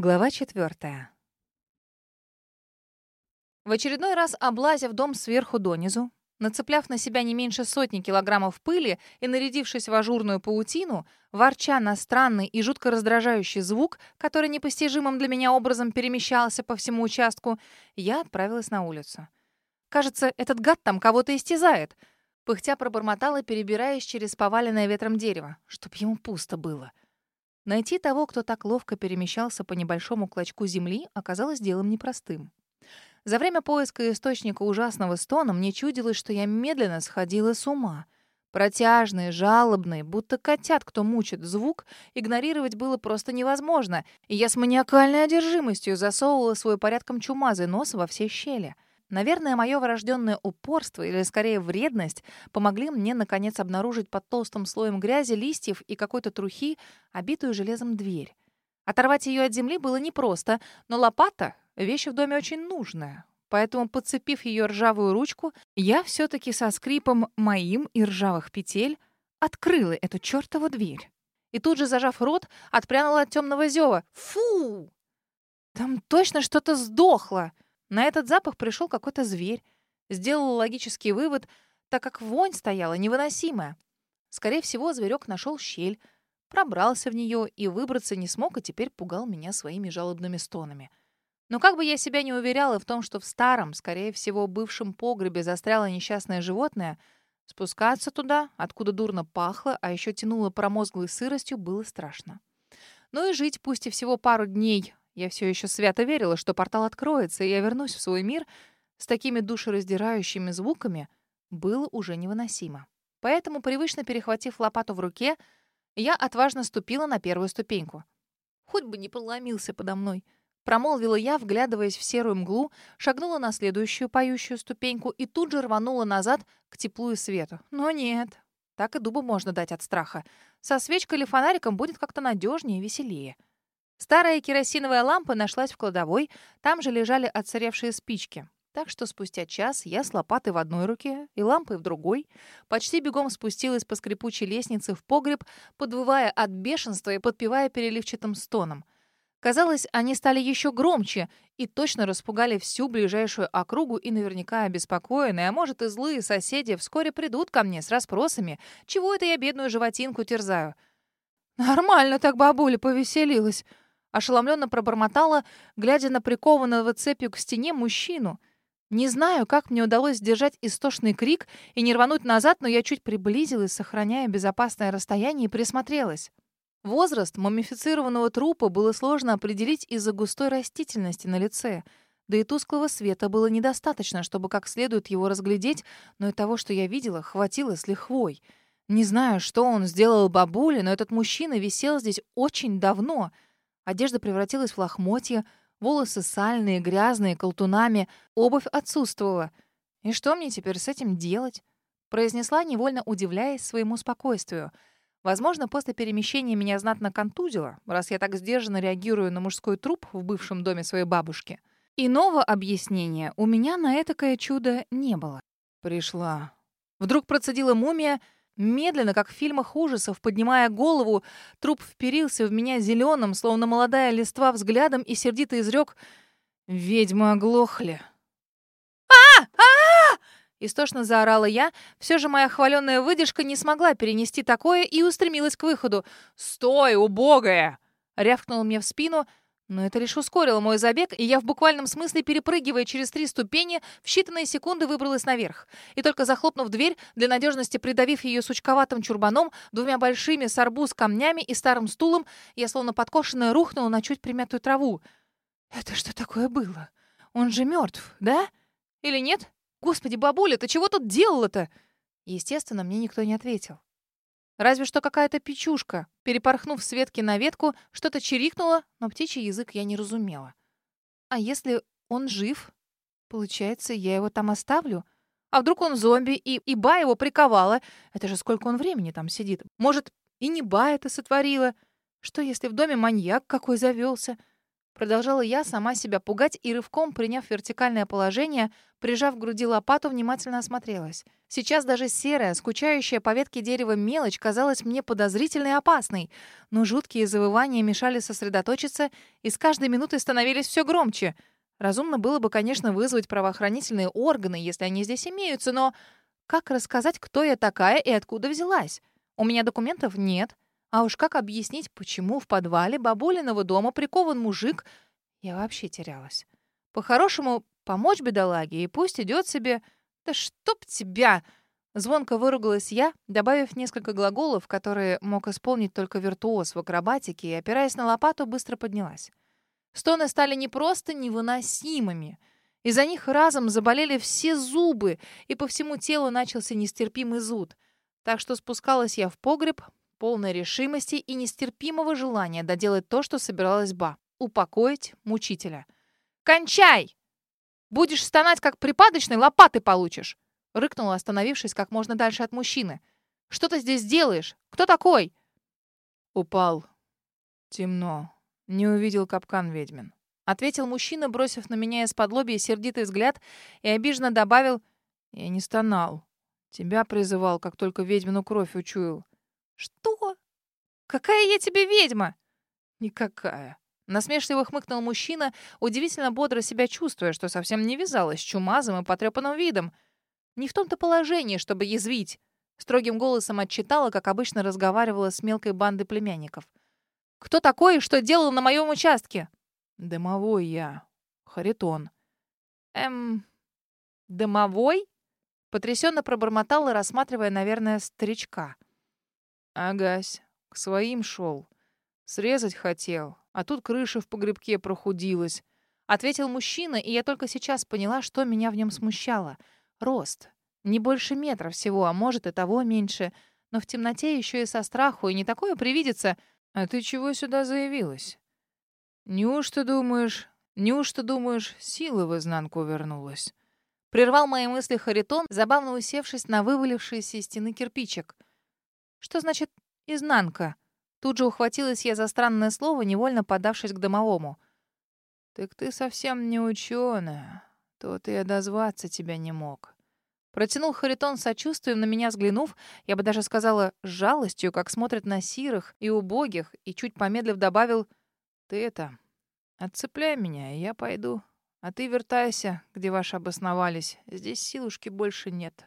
Глава четвертая. В очередной раз облазив дом сверху донизу, нацепляв на себя не меньше сотни килограммов пыли и нарядившись в ажурную паутину, ворча на странный и жутко раздражающий звук, который непостижимым для меня образом перемещался по всему участку, я отправилась на улицу. Кажется, этот гад там кого-то истязает. Пыхтя пробормотала, перебираясь через поваленное ветром дерево, чтоб ему пусто было — Найти того, кто так ловко перемещался по небольшому клочку земли, оказалось делом непростым. За время поиска источника ужасного стона мне чудилось, что я медленно сходила с ума. Протяжный, жалобный, будто котят, кто мучит звук, игнорировать было просто невозможно, и я с маниакальной одержимостью засовывала свой порядком чумазый нос во все щели — Наверное, мое врожденное упорство, или скорее вредность, помогли мне, наконец, обнаружить под толстым слоем грязи, листьев и какой-то трухи обитую железом дверь. Оторвать ее от земли было непросто, но лопата — вещь в доме очень нужная. Поэтому, подцепив ее ржавую ручку, я все-таки со скрипом моим и ржавых петель открыла эту чертову дверь. И тут же, зажав рот, отпрянула от темного зева. Фу! Там точно что-то сдохло! На этот запах пришел какой-то зверь. Сделал логический вывод, так как вонь стояла невыносимая. Скорее всего, зверек нашел щель, пробрался в нее и выбраться не смог, и теперь пугал меня своими жалобными стонами. Но как бы я себя не уверяла в том, что в старом, скорее всего, бывшем погребе застряло несчастное животное, спускаться туда, откуда дурно пахло, а еще тянуло промозглой сыростью, было страшно. Ну и жить, пусть и всего пару дней, я все еще свято верила, что портал откроется, и я вернусь в свой мир с такими душераздирающими звуками, было уже невыносимо. Поэтому, привычно перехватив лопату в руке, я отважно ступила на первую ступеньку. Хоть бы не проломился подо мной. Промолвила я, вглядываясь в серую мглу, шагнула на следующую поющую ступеньку и тут же рванула назад к теплу и свету. Но нет, так и дубу можно дать от страха. Со свечкой или фонариком будет как-то надежнее и веселее. Старая керосиновая лампа нашлась в кладовой, там же лежали отсыревшие спички. Так что спустя час я с лопатой в одной руке и лампой в другой почти бегом спустилась по скрипучей лестнице в погреб, подвывая от бешенства и подпевая переливчатым стоном. Казалось, они стали еще громче и точно распугали всю ближайшую округу и наверняка обеспокоенные, а может и злые соседи вскоре придут ко мне с расспросами, чего это я бедную животинку терзаю. «Нормально так бабуля повеселилась», Ошеломленно пробормотала, глядя на прикованного цепью к стене мужчину. Не знаю, как мне удалось сдержать истошный крик и не рвануть назад, но я чуть приблизилась, сохраняя безопасное расстояние, и присмотрелась. Возраст мумифицированного трупа было сложно определить из-за густой растительности на лице. Да и тусклого света было недостаточно, чтобы как следует его разглядеть, но и того, что я видела, хватило с лихвой. Не знаю, что он сделал бабуле, но этот мужчина висел здесь очень давно — Одежда превратилась в лохмотья, волосы сальные, грязные, колтунами, обувь отсутствовала. И что мне теперь с этим делать? Произнесла, невольно удивляясь своему спокойствию. Возможно, после перемещения меня знатно контузило, раз я так сдержанно реагирую на мужской труп в бывшем доме своей бабушки. Иного объяснения у меня на этакое чудо не было. Пришла. Вдруг процедила мумия — Медленно, как в фильмах ужасов, поднимая голову, труп вперился в меня зеленым, словно молодая листва взглядом, и сердито изрек «Ведьмы оглохли». а а Истошно заорала я. Все же моя хваленная выдержка не смогла перенести такое и устремилась к выходу. «Стой, убогая!» Рявкнул мне в спину — но это лишь ускорило мой забег, и я в буквальном смысле, перепрыгивая через три ступени, в считанные секунды выбралась наверх. И только захлопнув дверь, для надежности придавив ее сучковатым чурбаном, двумя большими с арбуз камнями и старым стулом, я словно подкошенная рухнула на чуть примятую траву. «Это что такое было? Он же мертв, да? Или нет? Господи, бабуля, ты чего тут делала-то?» Естественно, мне никто не ответил. Разве что какая-то печушка, перепорхнув с ветки на ветку, что-то чирикнула, но птичий язык я не разумела. А если он жив? Получается, я его там оставлю? А вдруг он зомби, и, и Ба его приковала? Это же сколько он времени там сидит. Может, и не Ба это сотворила? Что, если в доме маньяк какой завелся? Продолжала я сама себя пугать и рывком, приняв вертикальное положение, прижав к груди лопату, внимательно осмотрелась. Сейчас даже серая, скучающая по ветке дерева мелочь казалась мне подозрительной и опасной, но жуткие завывания мешали сосредоточиться и с каждой минутой становились все громче. Разумно было бы, конечно, вызвать правоохранительные органы, если они здесь имеются, но как рассказать, кто я такая и откуда взялась? У меня документов нет. А уж как объяснить, почему в подвале бабулиного дома прикован мужик? Я вообще терялась. По-хорошему, помочь бедолаге, и пусть идет себе... Да чтоб тебя! Звонко выругалась я, добавив несколько глаголов, которые мог исполнить только виртуоз в акробатике, и, опираясь на лопату, быстро поднялась. Стоны стали не просто невыносимыми. Из-за них разом заболели все зубы, и по всему телу начался нестерпимый зуд. Так что спускалась я в погреб, полной решимости и нестерпимого желания доделать то, что собиралась Ба — упокоить мучителя. «Кончай! Будешь стонать, как припадочный, лопаты получишь!» — рыкнула, остановившись как можно дальше от мужчины. «Что ты здесь делаешь? Кто такой?» «Упал. Темно. Не увидел капкан ведьмин», — ответил мужчина, бросив на меня из-под лобья сердитый взгляд и обиженно добавил «Я не стонал. Тебя призывал, как только ведьмину кровь учуял. «Что? Какая я тебе ведьма?» «Никакая». Насмешливо хмыкнул мужчина, удивительно бодро себя чувствуя, что совсем не вязалось с чумазым и потрепанным видом. Не в том-то положении, чтобы язвить. Строгим голосом отчитала, как обычно разговаривала с мелкой бандой племянников. «Кто такой что делал на моем участке?» «Дымовой я. Харитон». «Эм... Дымовой?» Потрясенно пробормотала, рассматривая, наверное, старичка. Агась, к своим шел. Срезать хотел, а тут крыша в погребке прохудилась. Ответил мужчина, и я только сейчас поняла, что меня в нем смущало. Рост. Не больше метра всего, а может и того меньше. Но в темноте еще и со страху, и не такое привидится. А ты чего сюда заявилась? Неужто думаешь, неужто думаешь, сила в изнанку вернулась? Прервал мои мысли Харитон, забавно усевшись на вывалившийся из стены кирпичик — что значит «изнанка»? Тут же ухватилась я за странное слово, невольно подавшись к домовому. «Так ты совсем не ученая. То ты дозваться тебя не мог». Протянул Харитон сочувствием на меня взглянув, я бы даже сказала, с жалостью, как смотрят на сирых и убогих, и чуть помедлив добавил, «Ты это, отцепляй меня, и я пойду. А ты вертайся, где ваши обосновались. Здесь силушки больше нет».